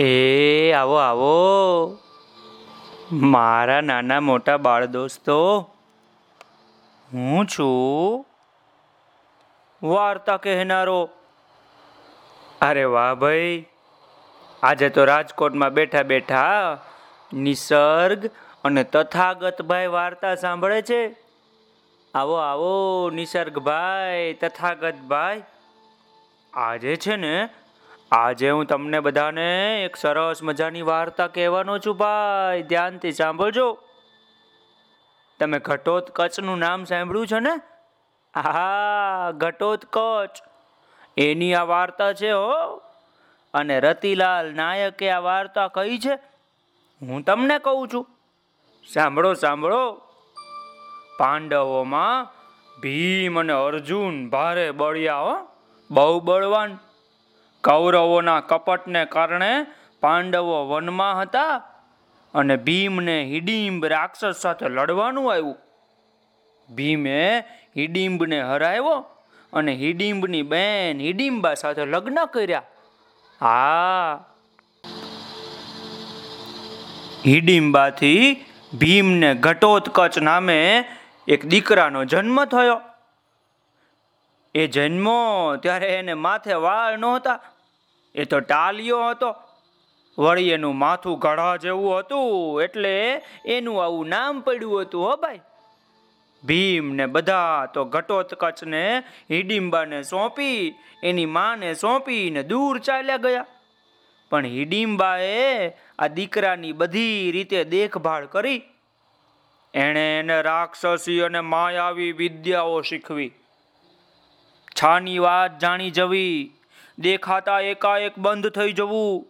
એ આવો આવો. મારા નાના મોટા બાળ દોસ્તો, હું છું વાર્તા કહેનારો. અરે વાહ ભાઈ, આજે તો રાજકોટમાં બેઠા બેઠા નિસર્ગ અને તથાગતભાઈ વાર્તા સાંભળે છે. આવો આવો નિસર્ગભાઈ તથાગતભાઈ આજે છે ને આજે હું તમને બધાને એક સરસ મજાની વાર્તા કહેવાનો છું ભાઈ. ધ્યાનથી સાંભળજો. તમે ઘટોત નામ સાંભળ્યું છે ને? હા ઘટોત એની આ વાર્તા છે હો. અને રતિલાલ નાયકે આ વાર્તા કહી છે. હું તમને કહું છું. સાંભળો સાંભળો. પાંડવોમાં ભીમ અને અર્જુન ભારે બળિયા હો. બહુ બળવાન. કૌરવોના કપટને કારણે પાંડવો વનમાં હતા અને ભીમને હિડિંબ રાક્ષસ સાથે લડવાનું આવ્યું. ભીમે હિડિંબને હરાવ્યો અને હિડિંબની બેન હિડિંબા સાથે લગ્ન કર્યા. હા. હિડિંબાથી ભીમને ઘટોત્કચ નામે એક દીકરાનો જન્મ થયો. એ જન્મો ત્યારે એને માથે વાળ નહોતા, એ તો ટાલિયો હતો. વળી એનું માથું ગળા જેવું હતું, એટલે એનું આવું નામ પડ્યું હતું, હો ભાઈ. ભીમ ને બધા તો ઘટોત્કચને હિડિંબાને સોંપી, એની માને સોંપીને દૂર ચાલ્યા ગયા. પણ હિડિંબાએ આ દીકરાની બધી રીતે દેખભાળ કરી. એણે એને રાક્ષસી અને માયાવી વિદ્યાઓ શીખવી. છાની વાત જાણી જવી. દેખાતા એકાએક બંધ થઈ જવું.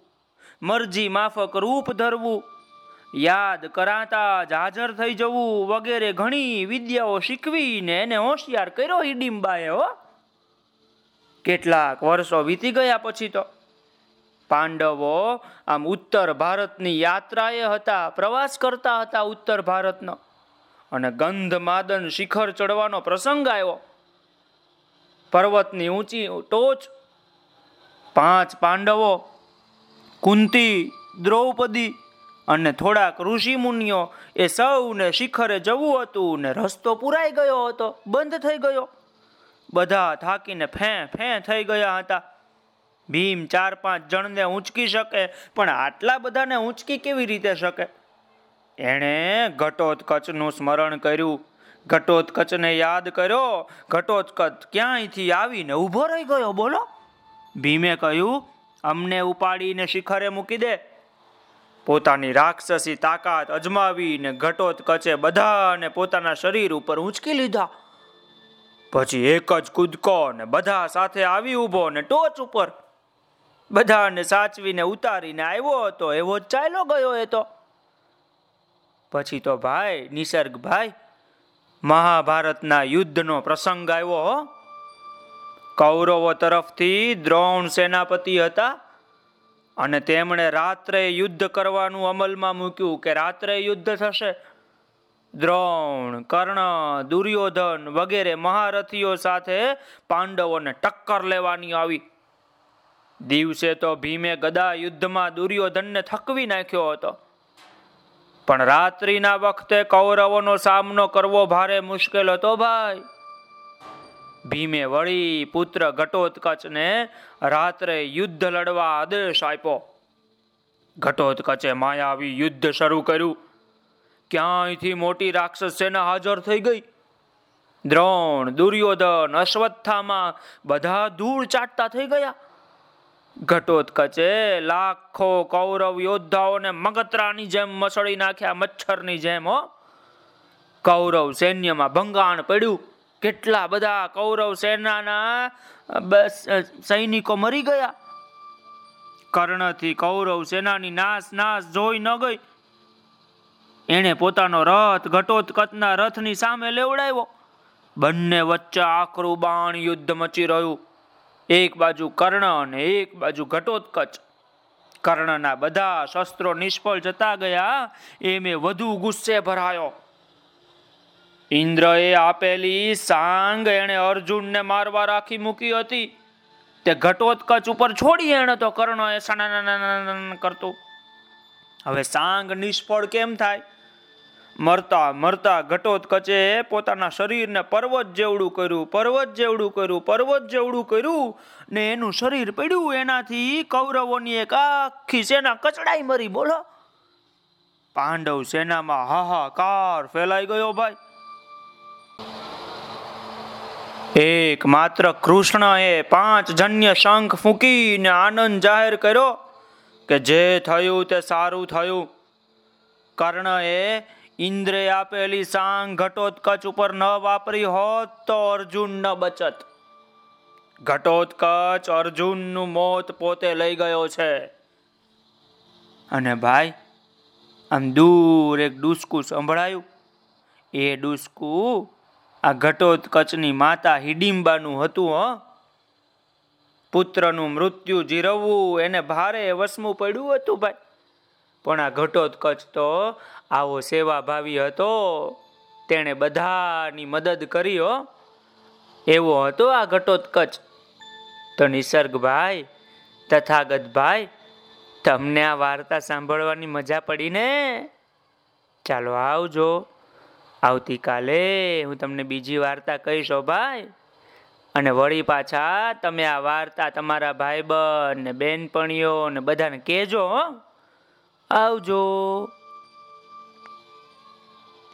મરજી માફક રૂપ ધરવું. યાદ કરાતા જ હાજર થઈ જવું. વગેરે ઘણી વિદ્યાઓ શીખવીને એને હોશિયાર કર્યો હિડિંબાએ હો. કેટલાક વર્ષો વીતી ગયા પછી તો. પાંડવો આમ ઉત્તર ભારતની યાત્રાએ હતા, પ્રવાસ કરતા હતા ઉત્તર ભારતનો. અને ગંધમાદન શિખર ચડવાનો પ્રસંગ આવ્યો. પર્વતની ઊંચી ટોચ, પાંચ પાંડવો, કુંતી, દ્રૌપદી અને થોડાક ઋષિ મુનિઓ એ સૌને શિખરે જવું હતું ને રસ્તો પુરાઈ ગયો હતો, બંધ થઈ ગયો. બધા થાકીને ફે ફે થઈ ગયા હતા. ભીમ ચાર પાંચ જણને ઊંચકી શકે, પણ આટલા બધાને ઊંચકી કેવી રીતે શકે? એણે ઘટોત્કચનું સ્મરણ કર્યું. ઘટોત્કચને યાદ કર્યો. ઘટોત્કચ ક્યાંયથી આવીને ઊભો રહી ગયો? બોલો. ભીમે કહ્યું, અમને ઉપાડીને શિખરે મૂકી દે. પોતાની રાક્ષસી તાકાત અજમાવીને ઘટોત્કચે બધાને પોતાના શરીર ઉપર ઊંચકી લીધા. પછી એક જ કૂદકો ને બધા સાથે આવી ઊભો ને ટોચ ઉપર બધાને સાચવીને ઉતારીને આવ્યો હતો. એવો ચાલ્યો ગયો એ તો. પછી તો ભાઈ, નિસર્ગ ભાઈ મહાભારતના યુદ્ધનો પ્રસંગ આવ્યો, હો. કૌરવો તરફથી દ્રોણ સેનાપતિ હતા અને તેમણે રાત્રે યુદ્ધ કરવાનું અમલમાં મૂક્યું કે રાત્રે યુદ્ધ થશે. દ્રોણ, કર્ણ, દુર્યોધન વગેરે મહારથીઓ સાથે પાંડવોને ટક્કર લેવાની આવી. દિવસે તો ભીમે ગદા યુદ્ધમાં દુર્યોધનને થકવી નાખ્યો હતો. પણ રાત્રિના વખતે કૌરવોનો સામનો કરવો ભારે મુશ્કેલ હતો ભાઈ. ભીમે વળી પુત્ર ઘટોત્કચને રાત્રે યુદ્ધ લડવા આદેશ આપ્યો. ઘટોત્કચે માયાવી યુદ્ધ શરૂ કર્યું. ક્યાંયથી મોટી રાક્ષસ સેના હાજર થઈ ગઈ? દ્રોણ, દુર્યોધન, અશ્વત્થામાં બધા ધૂળ ચાટતા થઈ ગયા. ઘટોત્કચે, લાખો કૌરવ યોદ્ધાઓને મગતરાની જેમ મસળી નાખ્યા, મચ્છરની જેમ, હો. કૌરવ સૈન્યમાં ભંગાણ પડ્યું. કેટલા બધા કૌરવ સેનાના સૈનિકો મરી ગયા. કર્ણથી કૌરવ સેનાની નાશ નાશ જોઈ ન ગઈ. એણે પોતાનો રથ, ઘટોત્કચના રથની સામે લેવડાવ્યો. બંને વચ્ચે આકરું બાણ યુદ્ધ મચી રહ્યું. એક બાજુ કર્ણ અને એક બાજુ ઘટોત્કચ. કર્ણના બધા શસ્ત્રો નિષ્ફળ જતા ગયા, એ મેં વધુ ગુસ્સે ભરાયો. ઇન્દ્રએ આપેલી સાંગ એણે અર્જુનને મારવા રાખી મૂકી હતી. તે ઘટોત્કચ ઉપર છોડી એણે તો કર્ણ કરતું. હવે સાંગ નિષ્ફળ કેમ થાય? મરતા મરતા ઘટોત્કચે પોતાના શરીરને પર્વત જેવડું કર્યું, પર્વત જેવડું કર્યું, પર્વત જેવડું કર્યું ને એનું શરીર પડ્યું એનાથી કૌરવોની એક આખી સેના કચડાઈ મરી, બોલો. પાંડવ સેનામાં હાહાકાર ફેલાઈ ગયો ભાઈ. એક માત્ર કૃષ્ણએ પાંચ જન્ય શંખ ફૂંકીને આનંદ જાહેર કર્યો કે જે થયું તે સારું થયું. કર્ણએ ઇન્દ્રે આપેલી સાંગ ઘટોત્કચ ઉપર ન વાપરી હોત તો અર્જુન ન બચત. ઘટોત્કચ અર્જુનનું મોત પોતે લઈ ગયો છે. અને ભાઈ, આમ દૂર એક ડૂસકું સંભળાયું. એ ડૂસકું આ ઘટોત્કચની માતા હિડિંબાનું હતું, હ. પુત્રનું મૃત્યુ જીરવવું એને ભારે વસમું પડ્યું હતું, ભાઈ. પણ આ ઘટોત્કચ તો આવો સેવાભાવી હતો. તેણે બધાની મદદ કરી હો. એવો હતો આ ઘટોત્કચ તો નિસર્ગભાઈ, તથાગતભાઈ, તમને આ વાર્તા સાંભળવાની મજા પડી ને? ચાલો આવજો. આવતીકાલે હું તમને બીજી વાર્તા કહીશ ભાઈ. અને વળી પાછા તમે આ વાર્તા તમારા ભાઈબંધ ને બેનપણીઓ ને બધાને કહેજો હો. આવજો.